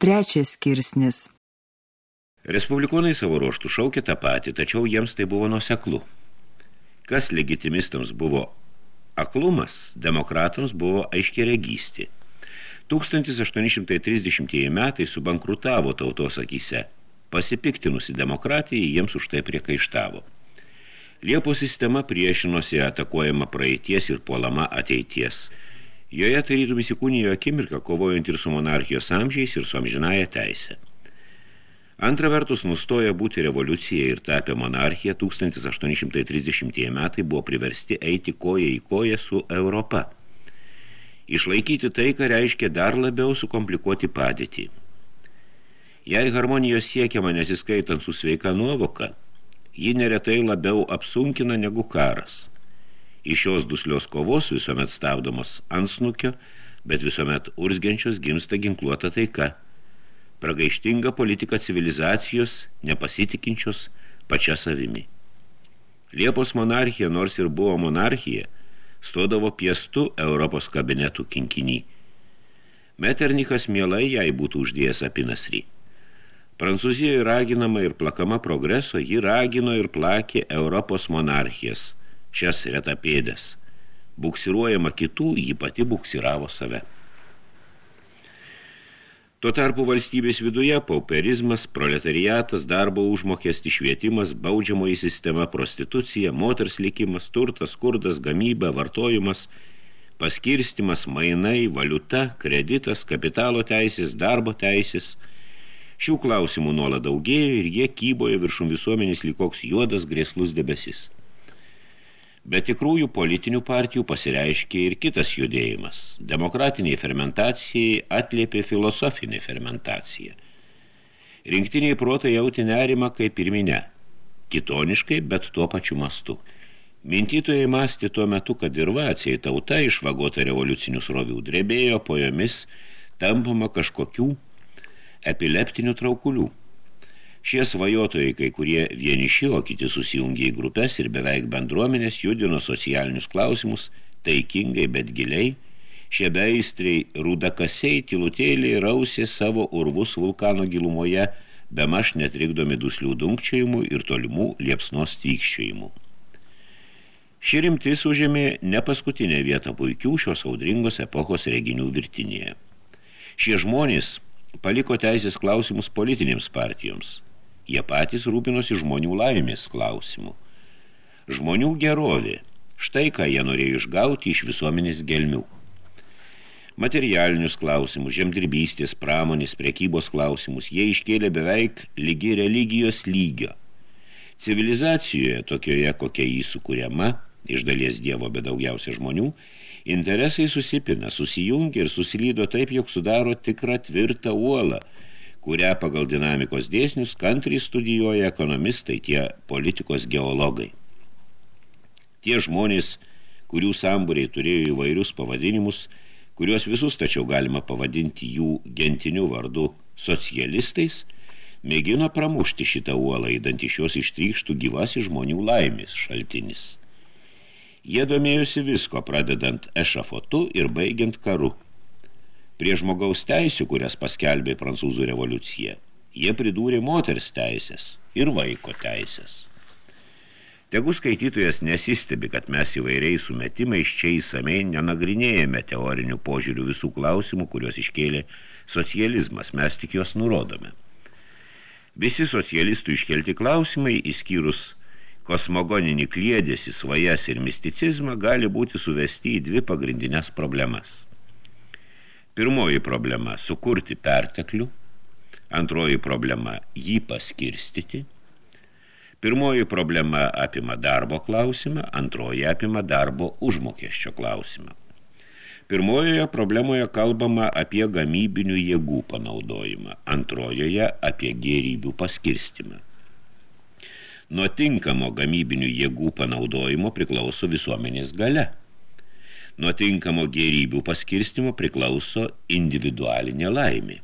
Trečias skirsnis. Respublikonai savo ruoštų šaukė tą patį, tačiau jiems tai buvo nuseklu. Kas legitimistams buvo aklumas, demokratams buvo aiškiai registi. 1830 metai subankrutavo tautos akise. Pasipiktinusi demokratijai jiems už tai priekaištavo. Liepos sistema priešinosi atakuojama praeities ir puolama ateities. Joje tarytum įsikūnijo akimirką, kovojant ir su monarchijos amžiais ir su amžinaja teisė. Antra vertus, nustoja būti revoliucija ir tapę monarchija 1830 metai buvo priversti eiti koja į koją su Europa. Išlaikyti tai, ką reiškia dar labiau sukomplikuoti padėtį. Jei harmonijos siekiama nesiskaitant su sveika nuovoka, ji neretai labiau apsunkina negu karas. Iš šios duslios kovos visuomet stabdomos ansnukio, bet visuomet urzgiančios gimsta ginkluota taika. Pragaištinga politika civilizacijos, nepasitikinčios pačia savimi. Liepos monarchija, nors ir buvo monarchija, stodavo piestu Europos kabinetų kinkinį. Meternikas mielai jai būtų uždėjęs apinasrį. Prancūzijoje raginama ir plakama progreso, ji ragino ir plakė Europos monarchijas, šias retapėdės. Buksiruojama kitų, ji pati buksiravo save. Tuo tarpu valstybės viduje pauperizmas, proletariatas, darbo užmokesti švietimas, baudžiamoji sistema, prostitucija, moters likimas, turtas, skurdas, gamyba, vartojimas, paskirstimas, mainai, valiuta, kreditas, kapitalo teisės, darbo teisės – Šių klausimų nuolat daugėjo ir jie kybojo viršum visuomenės lyg juodas grėslus debesis. Bet tikrųjų politinių partijų pasireiškė ir kitas judėjimas. Demokratiniai fermentacijai atliepė filosofinė fermentacija. Rinktiniai protai jauti nerimą kaip ir minė. Kitoniškai, bet tuo pačiu mastu. Mintytojai mąstė tuo metu, kad ir vaciai tauta išvagota revoliucinių srovių drebėjo po jomis tampama kažkokių epileptinių traukulių. Šie svajotojai, kai kurie vieniši, o kiti susijungė į grupės ir beveik bendruomenės judino socialinius klausimus taikingai, bet giliai, šie beistriai rudakasiai tilutėliai rausė savo urvus vulkano gilumoje, bemaž netrikdomi duslių dunkčiojimų ir tolimų liepsnos tykščiojimų. Ši rimtis užėmė ne paskutinę vietą puikių šios audringos epochos reginių virtinėje. Šie žmonės – paliko teisės klausimus politinėms partijoms. Jie patys rūpinosi žmonių laimės klausimų. Žmonių gerovė. Štai ką jie norėjo išgauti iš visuomenės gelmių. Materialinius klausimus, žemdirbystės, pramonės, prekybos klausimus jie iškėlė beveik lygi religijos lygio. Civilizacijoje, tokioje, kokia jį sukūriama, iš dalies dievo, bet daugiausia žmonių, Interesai susipina, susijungia ir susilydo taip, jog sudaro tikrą tvirtą uolą, kurią pagal dinamikos dėsnius kantriai studijuoja ekonomistai, tie politikos geologai. Tie žmonės, kurių samburiai turėjo įvairius pavadinimus, kuriuos visus tačiau galima pavadinti jų gentiniu vardu socialistais, mėgino pramušti šitą uolą, įdant iš jos ištrykštų gyvasi žmonių laimės šaltinis. Jie domėjusi visko, pradedant ešafotu ir baigiant karu. Prie žmogaus teisių, kurias paskelbė prancūzų revoliucija, jie pridūrė moters teisės ir vaiko teisės. Tegu skaitytojas nesistebi, kad mes įvairiai sumetimais čia įsamei nenagrinėjame teorinių požiūrių visų klausimų, kuriuos iškėlė socializmas, mes tik juos nurodome. Visi socialistų iškelti klausimai, įskyrus kosmogoninį kliedėsi, svajas ir misticizmą gali būti suvesti į dvi pagrindinės problemas. Pirmoji problema – sukurti perteklių, antroji problema – jį paskirstyti, pirmoji problema apima darbo klausimą, antroji apima darbo užmokesčio klausimą. Pirmojoje problemoje kalbama apie gamybinių jėgų panaudojimą, antrojoje apie gėrybių paskirstimą. Nuo tinkamo gamybinių jėgų panaudojimo priklauso visuomenės gale. Nuo tinkamo gėrybių paskirstimo priklauso individualinė laimė.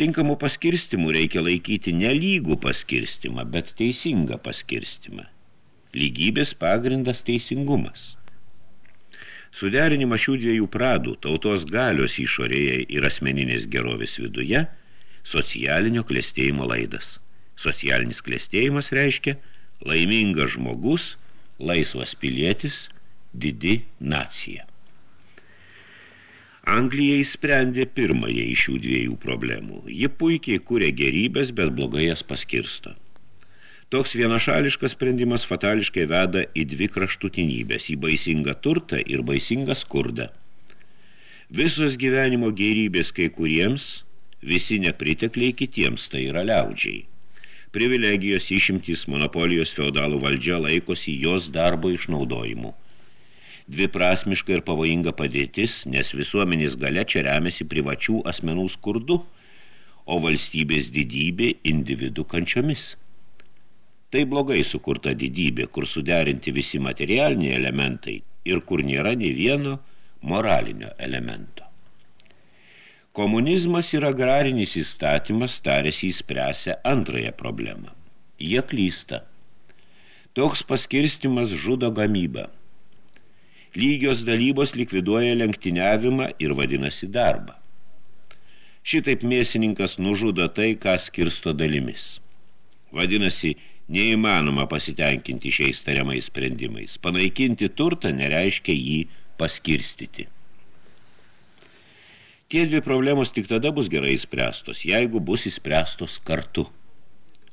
Tinkamų paskirstimų reikia laikyti nelygų paskirstimą, bet teisingą paskirstimą. Lygybės pagrindas teisingumas. Suderinimas šių dviejų pradų, tautos galios išorėje ir asmeninės gerovės viduje, socialinio klėstėjimo laidas. Socialinis klėstėjimas reiškia laimingas žmogus, laisvas pilietis, didi nacija. Anglija įsprendė pirmąją iš šių dviejų problemų. Ji puikiai kūrė gerybės, bet blogai jas paskirsto. Toks vienašališkas sprendimas fatališkai veda į dvi kraštutinybės, į baisingą turtą ir baisingą skurdą. Visos gyvenimo gerybės kai kuriems, visi nepritekliai kitiems, tai yra liaudžiai. Privilegijos išimtys monopolijos feudalų valdžia laikosi jos darbo išnaudojimu dviprasmiška ir pavojinga padėtis, nes visuomenės gale čia remiasi privačių asmenų skurdu, o valstybės didybė individų kančiomis. Tai blogai sukurta didybė, kur suderinti visi materialiniai elementai ir kur nėra nei vieno moralinio elemento. Komunizmas ir agrarinis įstatymas tarėsi įspręsę antrąją problemą. Jie klysta. Toks paskirstimas žudo gamybą – lygios dalybos likviduoja lenktyniavimą ir vadinasi darbą. Šitaip mėsininkas nužudo tai, ką skirsto dalimis. Vadinasi, neįmanoma pasitenkinti šiais tariamais sprendimais. Panaikinti turtą nereiškia jį paskirstyti. Tie dvi problemos tik tada bus gerai spręstos, jeigu bus įspręstos kartu.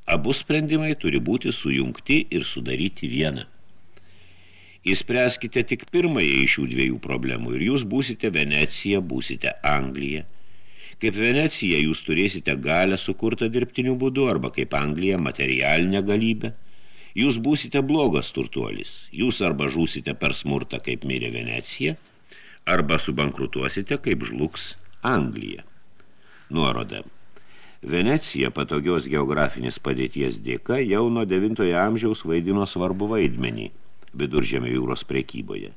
Abu sprendimai turi būti sujungti ir sudaryti vieną. Įspręskite tik pirmąją iš šių dviejų problemų ir jūs būsite Venecija, būsite Anglija. Kaip Venecija jūs turėsite galę sukurtą dirbtiniu būdu arba kaip Anglija materialinę galybę. Jūs būsite blogas turtuolis. Jūs arba žūsite per smurtą, kaip mirė Venecija, arba subankrutuosite, kaip žlugs Anglija. Nuoroda. Venecija patogios geografinės padėties dėka jau nuo 9 amžiaus vaidino svarbu vaidmenį – viduržėmio jūros prekyboje.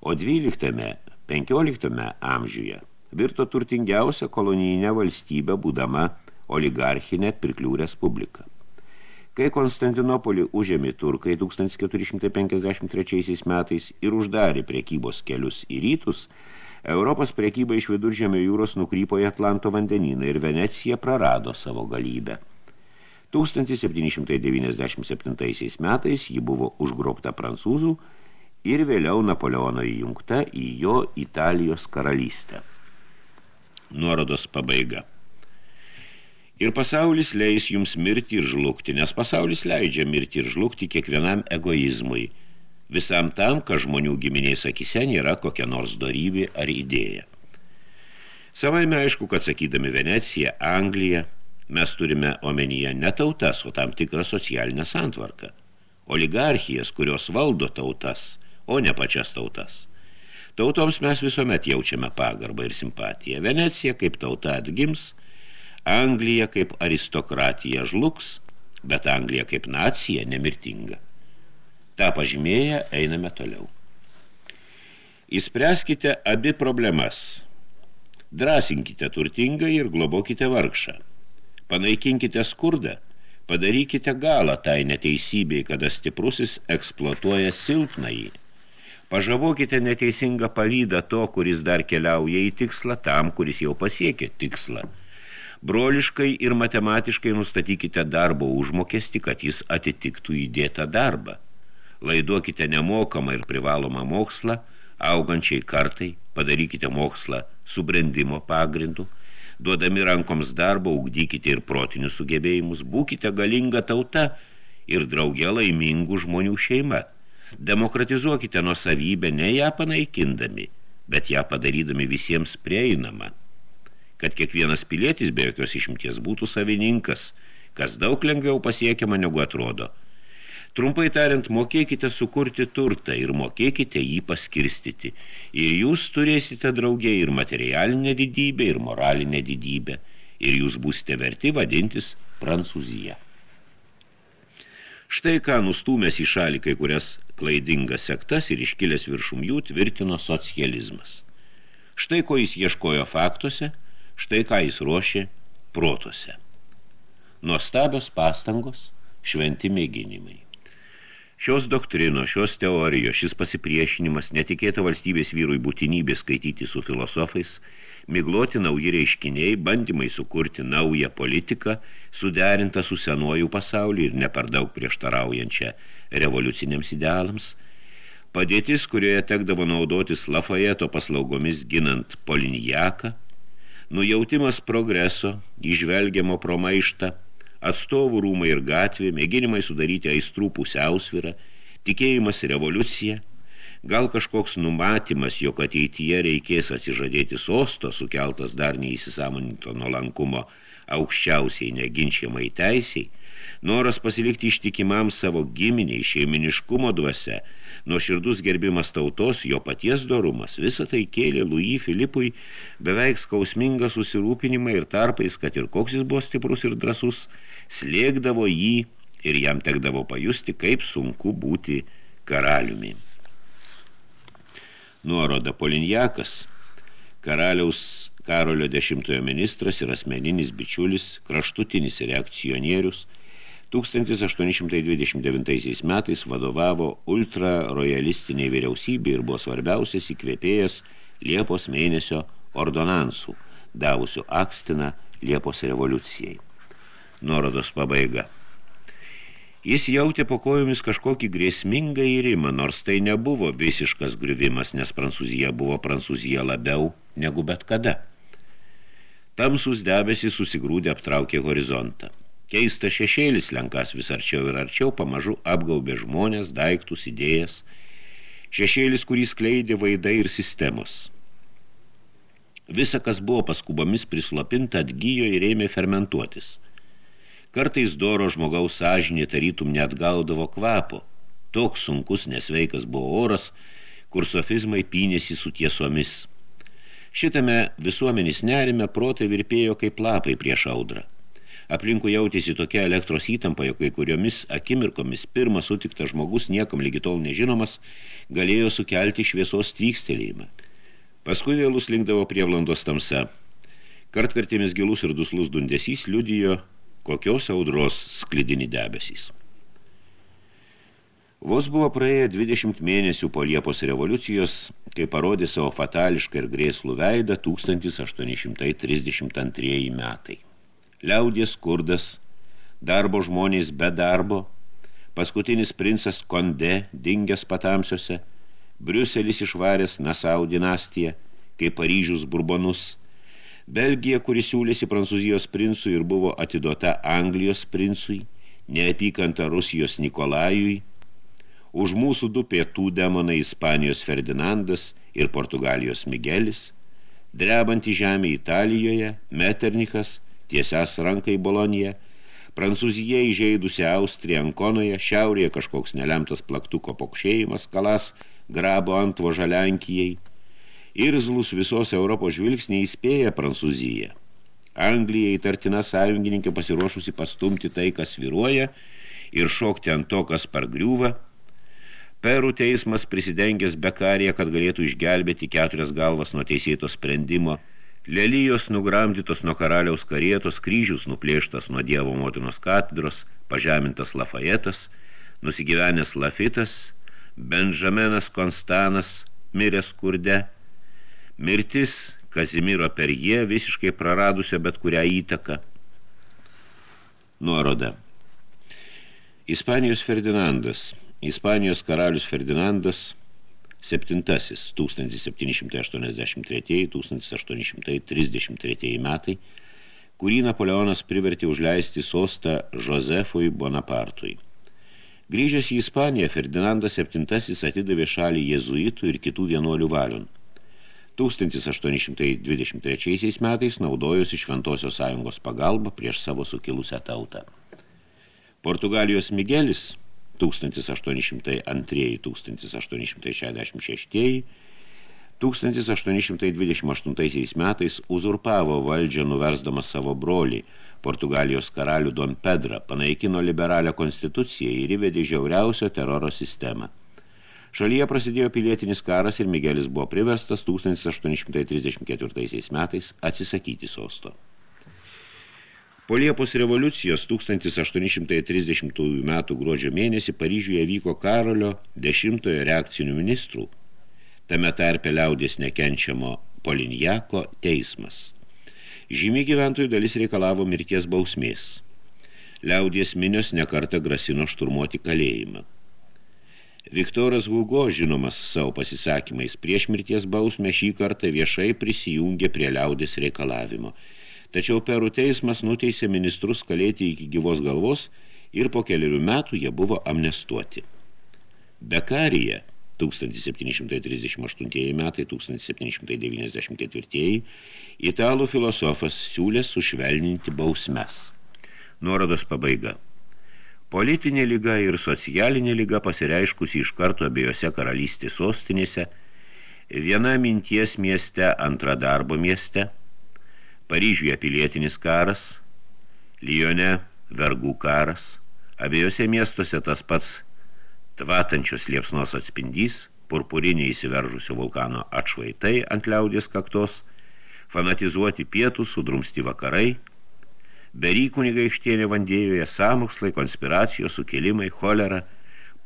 O 12-15 amžiuje virto turtingiausia kolonijinė valstybė būdama oligarchinė pirklių respublika. Kai Konstantinopolį užėmė turkai 1453 metais ir uždarė prekybos kelius į rytus, Europos prekyba iš viduržėmio jūros nukrypo į Atlanto vandenyną ir Venecija prarado savo galybę. 1797 metais ji buvo užgrobta prancūzų ir vėliau Napoleono įjungta į jo Italijos karalystę. Nuorodos pabaiga. Ir pasaulis leis jums mirti ir žlugti, nes pasaulis leidžia mirti ir žlugti kiekvienam egoizmui, visam tam, kad žmonių giminiais akise nėra kokia nors dorybė ar idėja. Savaime aišku, kad sakydami Venecija, Anglija – mes turime omenyje ne tautas, o tam tikrą socialinę santvarką. Oligarchijas, kurios valdo tautas, o ne pačias tautas. Tautoms mes visuomet jaučiame pagarbą ir simpatiją. Venecija kaip tauta atgims, Anglija kaip aristokratija žlugs, bet Anglija kaip nacija nemirtinga. Ta pažymėję einame toliau. Įspręskite abi problemas. Drąsinkite turtingą ir globokite vargšą. Panaikinkite skurdą, padarykite galą tai neteisybei, kada stiprusis eksploatuoja silpnąjį. Pažavokite neteisingą pavydą to, kuris dar keliauja į tikslą, tam, kuris jau pasiekė tikslą. Broliškai ir matematiškai nustatykite darbo užmokestį, kad jis atitiktų įdėtą darbą. Laiduokite nemokamą ir privalomą mokslą, augančiai kartai, padarykite mokslą subrendimo pagrindu, duodami rankoms darbo, ugdykite ir protinius sugebėjimus, būkite galinga tauta ir drauge laimingų žmonių šeima. Demokratizuokite nuo savybę, ne ją panaikindami, bet ją padarydami visiems prieinamą. Kad kiekvienas pilietis be jokios išimties būtų savininkas, kas daug lengviau pasiekiama negu atrodo – Trumpai tariant, mokėkite sukurti turtą ir mokėkite jį paskirstyti. Ir jūs turėsite draugė ir materialinę didybę, ir moralinę didybę. Ir jūs būsite verti vadintis Prancūzija. Štai ką nustūmęs į šalį kai kurias klaidingas sektas ir iškilęs viršum jų tvirtino socializmas. Štai ko jis ieškojo faktuose, štai ką jis ruošė protuose. Nuostabios pastangos, šventi mėginimai. Šios doktrino, šios teorijos, šis pasipriešinimas, netikėta valstybės vyrui būtinybė skaityti su filosofais, migloti nauji reiškiniai, bandymai sukurti naują politiką, suderintą su senuoju pasauliu ir ne per daug prieštaraujančią revoliuciniams idealams. Padėtis, kurioje tekdavo naudotis Lafayeto paslaugomis ginant Polinjaką, nujautimas progreso, išvelgiamo pro maištą, atstovų rūmai ir gatvė, mėginimai sudaryti aistrų pusiausvyrą, tikėjimas revoliucija – Gal kažkoks numatymas, jog ateityje reikės atsižadėti sosto, sukeltas dar neįsisamoninto nuolankumo aukščiausiai neginčiamai teisiai, noras pasilikti ištikimam savo giminiai, šeiminiškumo dvasia, nuoširdus gerbimas tautos, jo paties dorumas, visą tai kėlė Louis Filipui beveik skausmingą susirūpinimą ir tarpais, kad ir koks jis buvo stiprus ir drasus, slėgdavo jį ir jam tekdavo pajusti, kaip sunku būti karaliumi. Nuoroda Polinjakas, karaliaus Karolio dešimtojo ministras ir asmeninis bičiulis, kraštutinis reakcionierius, 1829 metais vadovavo ultrarojalistinė vyriausybė ir buvo svarbiausias įkvėpėjas Liepos mėnesio ordonansų, davusių akstiną Liepos revoliucijai. Nuorodos pabaiga. Jis jautė po kojomis kažkokį grėsmingą įrimą, nors tai nebuvo visiškas griuvimas, nes Prancūzija buvo Prancūzija labiau negu bet kada. Tamsus debesys susigrūdė aptraukė horizontą. Keistas šešėlis lenkas vis arčiau ir arčiau pamažu apgaubė žmonės, daiktus, idėjas. Šešėlis, kurį skleidė vaidai ir sistemos. Visa, kas buvo paskubomis prislopinta, atgyjo ir ėmė fermentuotis – Kartais doro žmogaus sąžinė tarytum net gaudavo kvapo. Toks sunkus nesveikas buvo oras, kur sofizmai pynėsi su tiesomis. Šitame visuomenės nerime protai virpėjo kaip lapai prieš audrą. Aplinkų jautėsi tokia elektros įtampa, jog kai kuriomis akimirkomis pirmas sutiktas žmogus, niekam lygi tol nežinomas, galėjo sukelti šviesos tvykstelėjimą. Paskui vėlus linkdavo prie vlandos tamsa. Kartkartėmis gilus ir duslus dundesys liudijo kokios audros sklidini debesys. Vos buvo praėję 20 mėnesių po Liepos revoliucijos, kai parodė savo fatališką ir grėslų veidą 1832 metai. Liaudės skurdas, darbo žmonės be darbo, paskutinis princas Konde dingęs patamsiuose, Briuselis išvaręs Nasau dinastiją, kaip Paryžius burbonus – Belgija, kuris siūlėsi Prancūzijos princui ir buvo atiduota Anglijos princui, neapykanta Rusijos Nikolajui, už mūsų du pietų demonai Ispanijos Ferdinandas ir Portugalijos Migelis, drebantį žemę Italijoje, Meternikas, tiesias rankai Bolonija, Prancūzija įžeidusi Austriją Ankonoje, šiaurėje kažkoks nelemtas plaktuko pokšėjimas, kalas, grabo antvoža Lenkijai, Irzlus visos Europos žvilgsniai įspėja Prancūziją. Anglija įtartina sąjungininkė pasiruošusi pastumti tai, kas viruoja, ir šokti ant to, kas pargriūva. Perų teismas prisidengęs bekarėje, kad galėtų išgelbėti keturias galvas nuo teisėto sprendimo. Lelijos nugramdytos nuo karaliaus karietos, kryžius nuplėštas nuo dievo motinos katedros, pažemintas Lafayetas, nusigyvenęs Lafitas, Benžamenas Konstanas, miręs skurde – Mirtis Kazimiro per jie visiškai praradusio bet kurią įtaką. Nuoroda. Ispanijos Ferdinandas. Ispanijos karalius Ferdinandas 1783-1833 metai, kurį Napoleonas privertė užleisti sostą Josefui Bonapartui. Grįžęs į Ispaniją, Ferdinandas VII atidavė šalį jezuitų ir kitų vienuolių valion – 1823 metais naudojosi Šventosios sąjungos pagalba prieš savo sukilusią tautą. Portugalijos Migelis 1802-1866 1828 metais uzurpavo valdžią nuversdamas savo brolį, Portugalijos karalių Don Pedrą, panaikino liberalią konstituciją ir įvedė žiauriausio teroro sistemą. Šalyje prasidėjo pilietinis karas ir Migelis buvo priverstas 1834 metais atsisakyti sosto. Po Liepos revoliucijos 1830 metų gruodžio mėnesį Paryžiuje vyko Karolio dešimtojo reakcinių ministrų, tame tarpe liaudės nekenčiamo Polinjako teismas. Žymi gyventojų dalis reikalavo mirties bausmės. Liaudies minios nekartą grasino šturmuoti kalėjimą. Viktoras Hugo, žinomas savo pasisakymais, prieš mirties bausmę šį kartą viešai prisijungė prie liaudės reikalavimo. Tačiau perų teismas nuteisė ministrus kalėti iki gyvos galvos ir po keliarių metų jie buvo amnestuoti. Bekarija 1738 metai 1794 italų filosofas siūlė sušvelninti bausmes. Nuorodos pabaiga. Politinė lyga ir socialinė lyga pasireiškusi iš karto abiejose karalystės sostinėse, viena minties mieste, antra darbo mieste, Paryžiuje pilietinis karas, Lyone vergų karas, abiejose miestuose tas pats tvatančios liepsnos atspindys, purpuriniai įsiveržusio vulkano atšvaitai ant liaudės kaktos, fanatizuoti pietų, sudrumsti vakarai, berį kunigaikštienė vandėjoje samokslai, konspiracijos, sukelimai, cholera,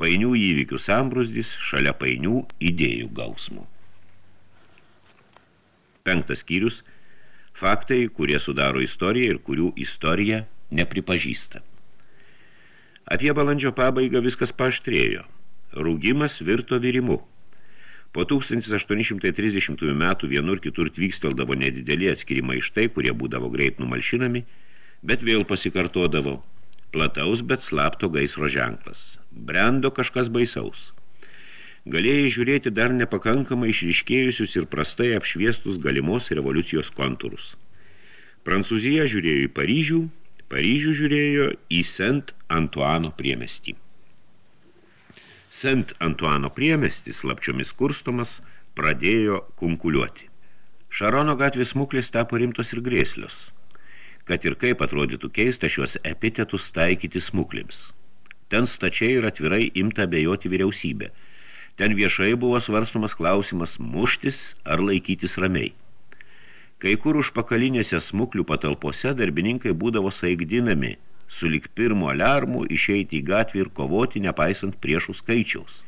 painių įvykių sambrusdis šalia painių idėjų gausmų. Penktas skyrius – faktai, kurie sudaro istoriją ir kurių istorija nepripažįsta. Apie balandžio pabaigą viskas paštrėjo. Rūgimas virto virimu. Po 1830 metų vienur kitur tvyksteldavo nedideli atskirimai štai, kurie būdavo greit numalšinami, bet vėl pasikartodavo. Plataus, bet slapto gaisro ženklas. Brendo kažkas baisaus. Galėjai žiūrėti dar nepakankamai išriškėjusius ir prastai apšviestus galimos revoliucijos kontūrus. Prancūzija žiūrėjo į Paryžių, Paryžių žiūrėjo į Sent Antuano priemestį. Sent Antuano priemestis, slapčiomis kurstomas, pradėjo kunkuliuoti. Šarono gatvės smuklės tapo rimtos ir grėslios. Kad ir kaip atrodytų keista šios epitetus taikyti smuklėms. Ten stačiai ir atvirai imta bejoti vyriausybė. Ten viešai buvo svarstomas klausimas muštis ar laikytis ramiai. Kai kur už pakalinėse smuklių patalpose darbininkai būdavo saigdinami, sulik pirmo aliarmų išeiti į gatvį ir kovoti, nepaisant priešų skaičiaus.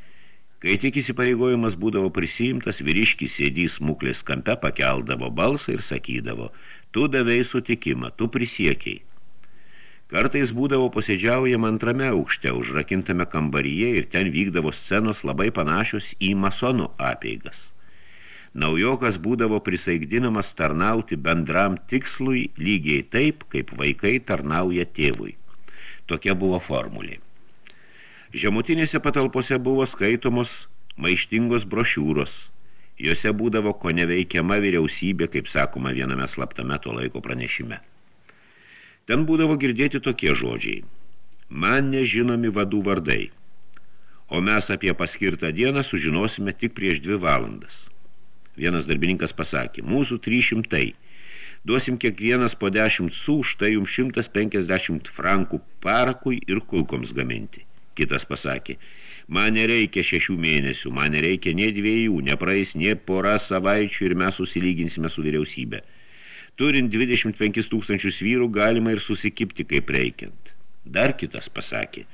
Kai tik įsipareigojimas būdavo prisiimtas, vyriškis sėdys smuklės kampe pakeldavo balsą ir sakydavo, tu davei sutikimą, tu prisiekiai. Kartais būdavo posėdžiaujama antrame aukšte, užrakintame kambaryje ir ten vykdavo scenos labai panašios į masonų apeigas. Naujokas būdavo prisaigdinamas tarnauti bendram tikslui lygiai taip, kaip vaikai tarnauja tėvui. Tokia buvo formulė. Žemutinėse patalpose buvo skaitomos maištingos brošiūros. Jose būdavo ko neveikiama vyriausybė, kaip sakoma viename slaptame to laiko pranešime. Ten būdavo girdėti tokie žodžiai. Man nežinomi vadų vardai, o mes apie paskirtą dieną sužinosime tik prieš dvi valandas. Vienas darbininkas pasakė, mūsų 300. Duosim kiekvienas po 10 sų, štai jums 150 frankų parakui ir kulkoms gaminti. Kitas pasakė, man nereikia šešių mėnesių, man nereikia nie dviejų, nepraeis nie pora savaičių ir mes susilyginsime su vyriausybė. Turint 25 tūkstančius vyrų galima ir susikipti kaip reikiant. Dar kitas pasakė,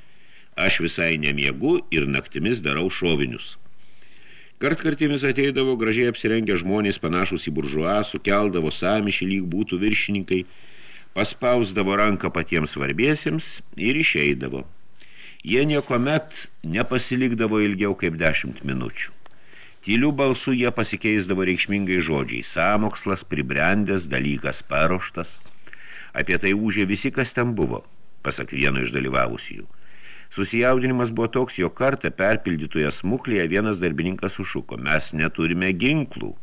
aš visai nemiegu ir naktimis darau šovinius. Kartkartimis ateidavo gražiai apsirengę žmonės panašus į buržuą, sukeldavo samišį lyg būtų viršininkai, paspausdavo ranką patiems svarbiesiems ir išeidavo. Jie niekomet nepasilikdavo ilgiau kaip dešimt minučių. Tylių balsų jie pasikeisdavo reikšmingai žodžiai, samokslas, pribrendęs, dalykas paruoštas. Apie tai užė visi, kas ten buvo, pasak vieno iš dalyvavusių. Susijaudinimas buvo toks, jo kartą perpildytoje smuklėje vienas darbininkas sušuko, mes neturime ginklų.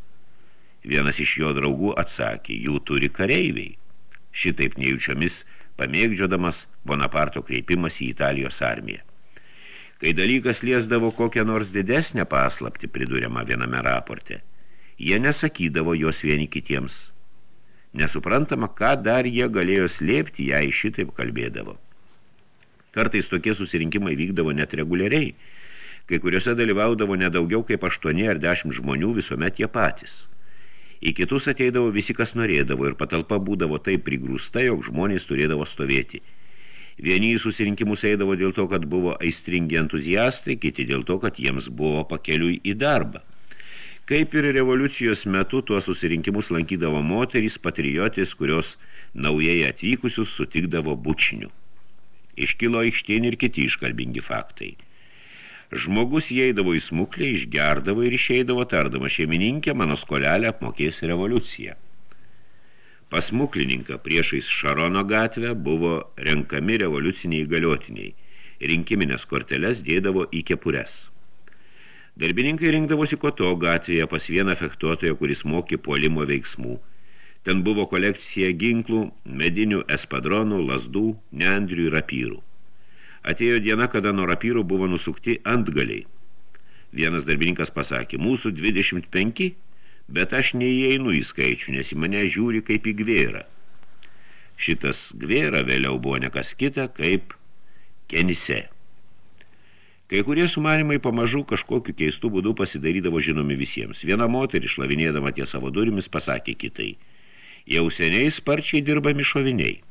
Vienas iš jo draugų atsakė, jų turi kareiviai. Šitaip nejučiomis pamėgdžiodamas Bonaparto kreipimas į Italijos armiją. Kai dalykas liesdavo kokią nors didesnę paslapti, priduriama viename raporte, jie nesakydavo jos vieni kitiems. Nesuprantama, ką dar jie galėjo slėpti, jei šitaip kalbėdavo. Kartais tokie susirinkimai vykdavo net reguliariai. Kai kuriuose dalyvaudavo nedaugiau kaip 8 ar 10 žmonių visuomet jie patys. Į kitus ateidavo visi, kas norėdavo ir patalpa būdavo taip prigrūsta, jog žmonės turėdavo stovėti. Vieni į susirinkimus eidavo dėl to, kad buvo aistringi entuziastai, kiti dėl to, kad jiems buvo pakeliui į darbą. Kaip ir revoliucijos metu tuos susirinkimus lankydavo moterys patriotės, kurios naujai atvykusius sutikdavo bučinių. Iškilo aikštėn ir kiti iškalbingi faktai. Žmogus įeidavo į smuklę, išgerdavo ir išeidavo tardama šeimininkė, mano skolelę apmokės revoliuciją. Pas muklininką priešais Šarono gatvę buvo renkami revoliuciniai galiotiniai. Rinkiminės korteles dėdavo į kepures. Darbininkai rinkdavosi Koto gatvėje pas vieną fektuotoją, kuris mokė puolimo veiksmų. Ten buvo kolekcija ginklų, medinių espadronų, lasdų, neandrių ir rapyrų. Atėjo diena, kada nuo rapyrų buvo nusukti antgaliai. Vienas darbininkas pasakė, mūsų 25, bet aš neįeinu į skaičių, nes į mane žiūri kaip į gvėrą. Šitas gvėra vėliau buvo nekas kita kaip kenise. Kai kurie sumanimai pamažu kažkokiu keistų būdų pasidarydavo žinomi visiems. Viena moteris, šlavinėdama ties savo durimis, pasakė kitai. Jau seniai sparčiai dirbami šoviniai.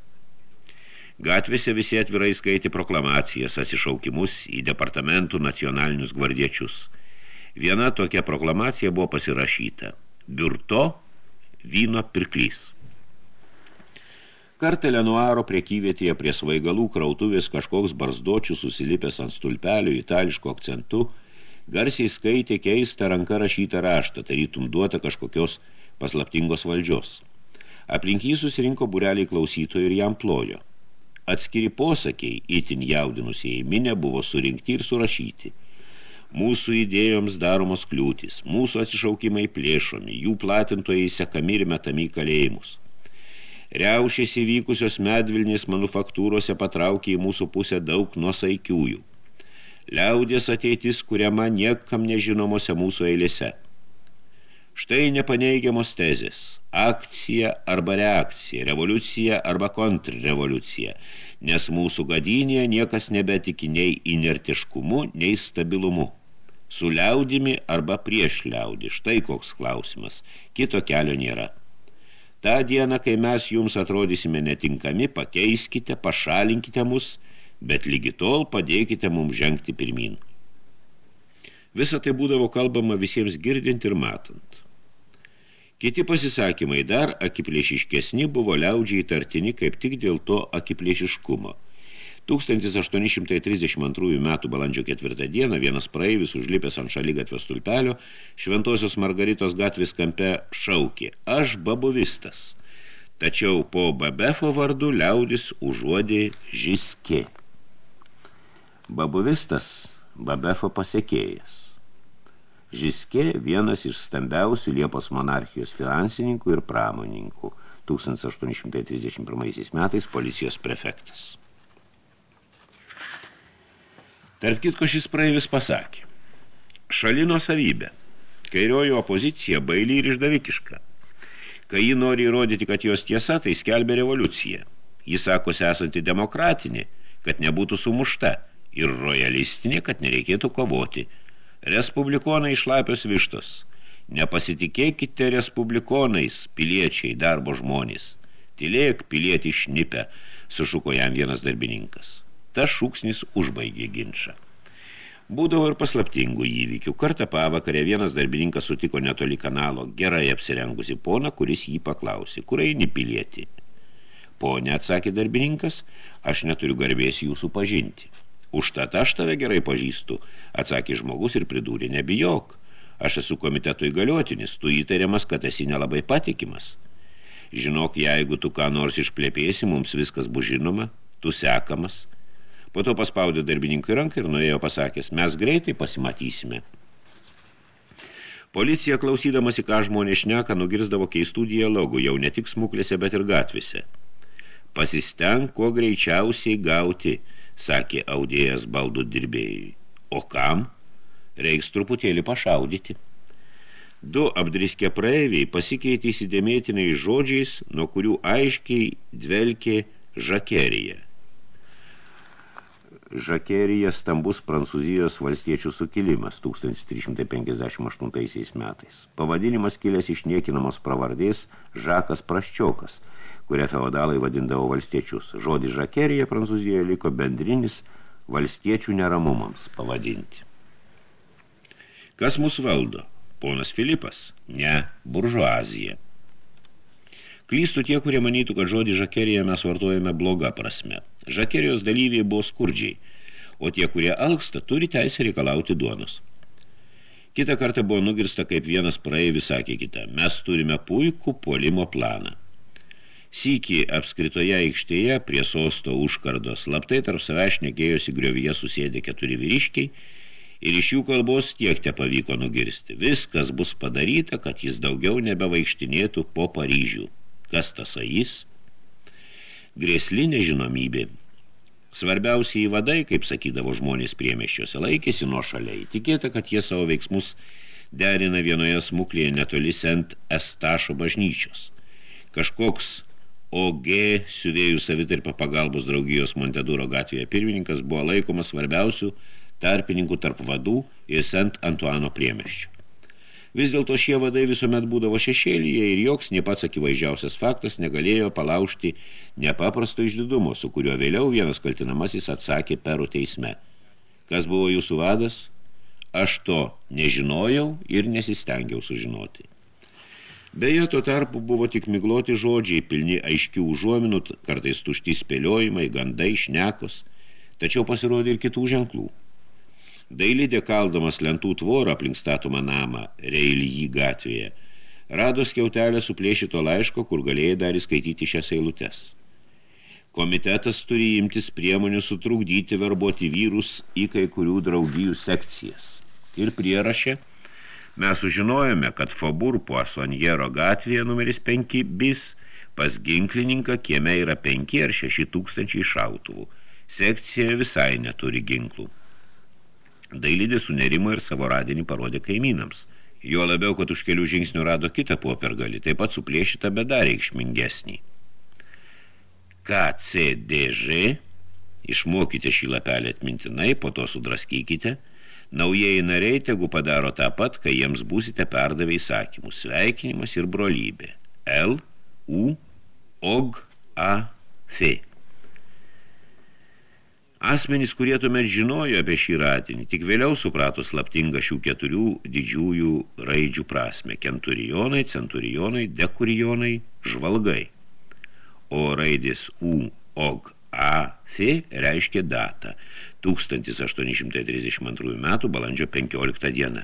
Gatvėse visi atvirai skaitė proklamacijas, atsišaukimus į departamentų nacionalinius gvardiečius. Viena tokia proklamacija buvo pasirašyta. Biurto vyno pirklys. Kartą Lenuaro priekyvietėje prie svaigalų krautuvės kažkoks barzdočių susilipęs ant stulpelių itališko akcentu, garsiai skaitė keistą ranką rašytą raštą, tarytum duota kažkokios paslaptingos valdžios. Aplink jį susirinko bureliai klausytojų ir jam plojo. Atskiri posakiai, itin jaudinusieji minė, buvo surinkti ir surašyti. Mūsų idėjoms daromos kliūtis, mūsų atsišaukimai plėšomi, jų platintojai sekami ir metami kalėjimus. Riaušės įvykusios medvilnės manufaktūrose patraukė į mūsų pusę daug nuosaikiųjų. Liaudės ateitis, kuriama niekam nežinomose mūsų eilėse. Štai nepaneigiamos tezės. Akcija arba reakcija, revoliucija arba kontrrevoliucija, nes mūsų gadynėje niekas nebetiki nei inertiškumu, nei stabilumu. Su liaudimi arba prieš liaudį, štai koks klausimas, kito kelio nėra. Ta diena, kai mes jums atrodysime netinkami, pakeiskite, pašalinkite mus, bet lygi tol padėkite mums žengti pirmin. Visą tai būdavo kalbama visiems girdint ir matant. Kiti pasisakymai dar akiplėšiškesni buvo liaudžiai tartini kaip tik dėl to akiplėšiškumo – 1832 metų balandžio 4 dieną vienas praeivis užlipęs ant šaligatvio stulpelio Šventosios Margaritos gatvės kampe šaukė Aš babuvistas. Tačiau po Babefo vardu liaudis užuodė žiskė. Babuvistas Babefo pasiekėjas. Žiskė vienas iš stambiausių Liepos monarchijos finansininkų ir pramonininkų. 1831 metais policijos prefektas. Tarp kitko šis praeivis pasakė. Šalino savybė. Kairioji opozicija baili ir išdavikiška. Kai ji nori įrodyti, kad jos tiesa, tai skelbia revoliuciją. Jis sakosi esanti demokratinė, kad nebūtų sumušta, ir rojalistinė, kad nereikėtų kovoti. Respublikonai išlapios vištos. Nepasitikėkite respublikonais, piliečiai, darbo žmonės. Tylėk, pilietį šnipę, sušuko jam vienas darbininkas. Ta šūksnis užbaigė ginčą. Būdavo ir paslaptingų įvykių. Kartą pavakarę vienas darbininkas sutiko netoli kanalo gerai apsirengusi poną, kuris jį paklausė, kur eini pilieti. Pone, atsakė darbininkas, aš neturiu garbės jūsų pažinti. Užtat aš tave gerai pažįstu, atsakė žmogus ir pridūrė, nebijok. Aš esu komiteto įgaliotinis, tu įtariamas, kad esi nelabai patikimas. Žinok, jeigu tu ką nors išplėpėsi, mums viskas bus žinoma, tu sekamas – Po to paspaudė darbininkui ranką ir nuėjo pasakęs, mes greitai pasimatysime. Policija, klausydamasi, ką žmonės šneka, nugirsdavo keistų dialogų, jau ne tik smuklėse, bet ir gatvėse. Pasisteng, kuo greičiausiai gauti, sakė audėjas baldų dirbėjui. O kam? Reiks truputėlį pašaudyti. Du apdriskė praeiviai pasikeitė įsidėmėtinai žodžiais, nuo kurių aiškiai dvelkė žakerija. Žakerija stambus Prancūzijos valstiečių sukilimas 1358 metais. Pavadinimas kilęs iš niekinamos pravardės Žakas Praščiokas, kurią feodalai vadindavo valstiečius. Žodį Žakerija Prancūzijoje liko bendrinis valstiečių neramumams pavadinti. Kas mus valdo? ponas Filipas, ne buržuazija. Klystų tie, kurie manytų, kad žodį žakerija mes vartojame bloga prasme. Žakerijos dalyviai buvo skurdžiai, o tie, kurie alksta, turi teisę reikalauti duonos. Kita kartą buvo nugirsta, kaip vienas praeivis sakė kitą, mes turime puikų puolimo planą. Sykį apskritoje aikštėje prie sosto užkardos slaptai tarp savęs šnekėjosi griovyje susėdė keturi vyriškiai ir iš jų kalbos tiek te pavyko nugirsti. Viskas bus padaryta, kad jis daugiau nebevaikštinėtų po Paryžių. Kas tas jis? Grėsli nežinomybė. Svarbiausiai įvadai, kaip sakydavo žmonės priemeščiuose, laikėsi nuo šaliai. Tikėta, kad jie savo veiksmus derina vienoje smuklėje netoli Sent Estašo bažnyčios. Kažkoks OG siuvėjų savitarpio pagalbos draugijos Montedūro gatvėje pirmininkas buvo laikomas svarbiausių tarpininkų tarp vadų ir Sent Antuano priemeščių. Vis dėlto šie vadai visuomet būdavo šešėlyje ir joks ne pats akivaizdžiausias faktas negalėjo palaužti nepaprasto išdidumo, su kuriuo vėliau vienas kaltinamasis atsakė perų teisme. Kas buvo jūsų vadas? Aš to nežinojau ir nesistengiau sužinoti. Beje, tuo tarpu buvo tik migloti žodžiai, pilni aiškių užuominų, kartais tušti spėliojimai, gandai, šnekos, tačiau pasirodė ir kitų ženklų. Dailidė kaldamas lentų tvorą aplink statomą namą, Reilijį gatvėje, rado skiautelę suplėšito laiško, kur galėjai dar įskaityti šias eilutes. Komitetas turi imtis priemonių sutrukdyti verbuoti vyrus į kai kurių draugijų sekcijas. Ir prierašė – Mes sužinojome, kad Fabur Puasonjero gatvėje numeris 5 bis pas ginklininką kieme yra 5 ar 6 tūkstančiai šautuvų. Sekcija visai neturi ginklų. Dailydė sunerimo ir savo radinį parodė kaimynams. Jo labiau, kad už kelių žingsnių rado kitą popergalį, taip pat suplėšytą, bet dar reikšmingesnį. KCDŽ, išmokite šį lapelį atmintinai, po to sudraskykite – Naujieji nariai tegu padaro tą pat, kai jiems būsite perdavę įsakymus. Sveikinimas ir brolybė. L, U, OG, A, F. Asmenys, kurie tuomet žinojo apie šį ratinį, tik vėliau suprato slaptingą šių keturių didžiųjų raidžių prasme – kenturijonai, centurijonai, dekurijonai, žvalgai. O raidės U, OG, A, F reiškia datą – 1832 metų balandžio 15 dieną.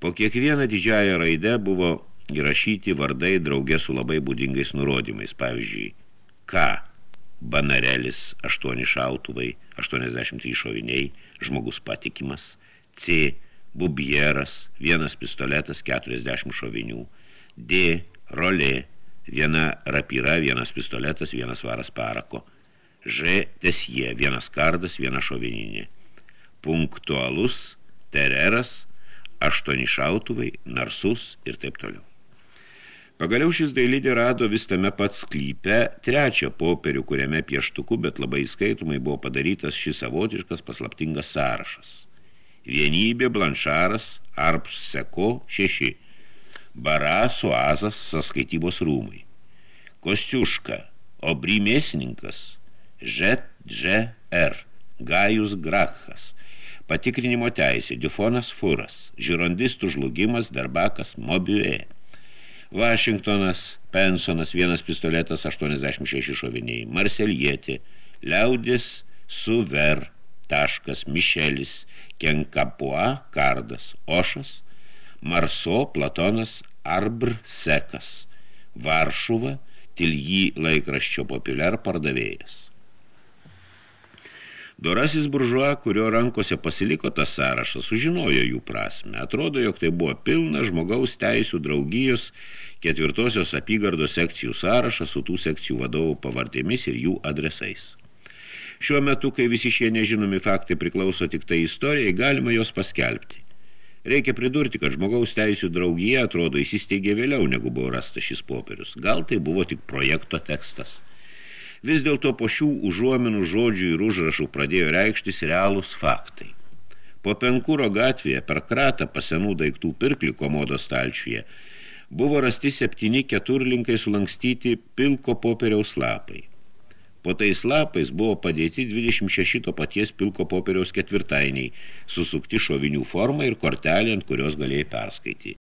Po kiekvieną didžiąją raidę buvo įrašyti vardai draugė su labai būdingais nurodymais, pavyzdžiui, K. Banarelis, 8 šautuvai, 83 šoviniai, žmogus patikimas, C. Bubieras, vienas pistoletas, 40 šovinių, D. Rolė, viena rapyra, vienas pistoletas, vienas varas parako, Ž. Tesie, vienas kardas, viena šovininė. Punktualus, tereras, aštuoni šautuvai, narsus ir taip toliau. Pagaliau šis dailydė rado vis tame pats sklype trečią popierių, kuriame pieštuku, bet labai skaitomai buvo padarytas šis savotiškas paslaptingas sąrašas. Vienybė, Blanšaras, Arps, Seko, šeši. Bara, Suazas, saskaitybos rūmai. Kostiuška, Obry mėsininkas, ZGR, Gajus Grachas, patikrinimo teisė, Dufonas Furas, žirondistų žlugimas, Darbakas Mobiue, Vašingtonas, Pensonas, vienas pistoletas, 86 šoviniai, Marselietė, Liaudis, Suver, Taškas, Mišelis, Kenkapua, Kardas, Ošas, Marso, Platonas, Arbr, Sekas, Varšuva, Tiljį laikraščio populiar pardavėjas. Dorasis buržuo, kurio rankose pasiliko tas sąrašas, sužinojo jų prasme. Atrodo, jog tai buvo pilna žmogaus teisų draugijos ketvirtosios apygardos sekcijų sąrašas su tų sekcijų vadovų pavardėmis ir jų adresais. Šiuo metu, kai visi šie nežinomi faktai priklauso tik tai istorijai, galima jos paskelbti. Reikia pridurti, kad žmogaus teisų draugija atrodo įsisteigė vėliau, negu buvo rastas šis popierius. Gal tai buvo tik projekto tekstas. Vis dėlto po šių užuominų žodžių ir užrašų pradėjo reikštis realūs faktai. Po Penkūro gatvėje per kratą pasenų daiktų pirklį komodo stalčiuje buvo rasti septyni keturlinkai sulankstyti pilko popieriaus lapai. Po tais lapais buvo padėti 26 to paties pilko popieriaus ketvirtainiai, susukti šovinių formą ir kortelė, ant kurios galėjai perskaityti.